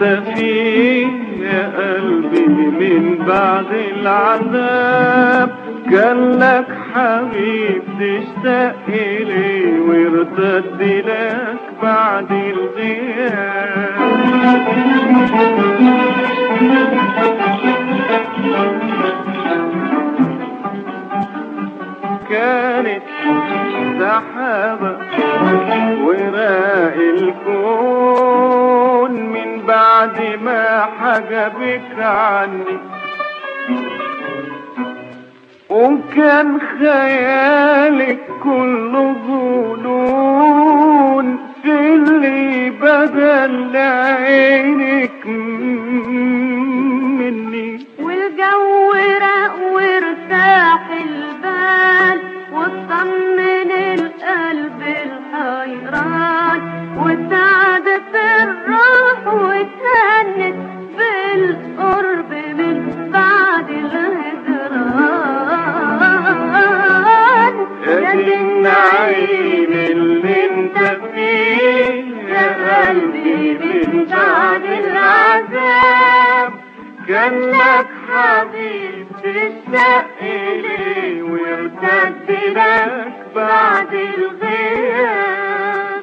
فيه يا قلبي من بعد العذاب. كان لك حبيب تشتاق إليه وارتد لك بعد الغياب. كانت سحابة وراء الكون من بعد ما حجبك عني. وكان خيالك كله ظنون في اللي بدل عينك مني. والجو رق وارتاح البال واطمن القلب الحيران وسعدت العذاب كان لك حبيب تشتاق إليه ويرتد لك بعد الغياب.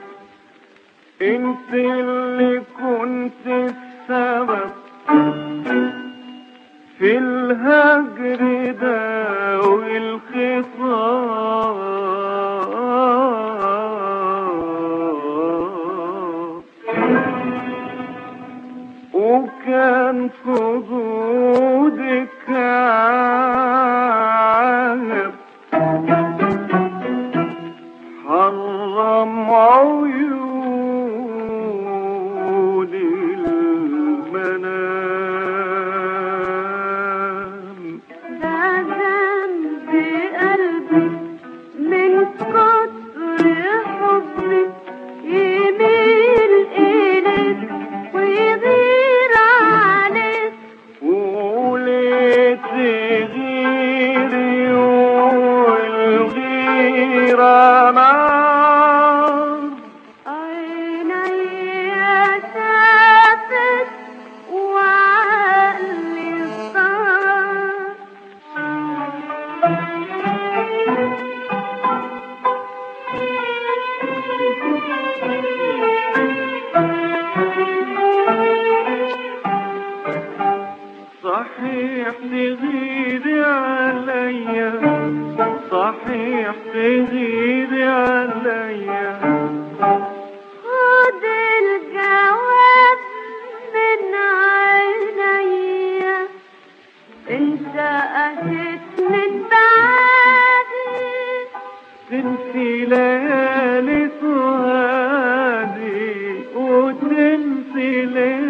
انت اللي كنت السبب في الهجر ده والخصام والغيرة صحيح تغيري عليا صحيح تغيري عليا خد الجواب من عيني. انت قست من بعدي. تنسي ليالي سهادي وتنسي ليلي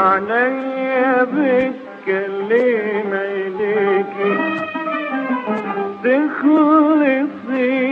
وعينيا بتكلم عينيك تخلصي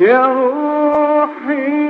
يا روحي.